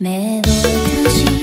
目を閉じ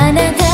あなた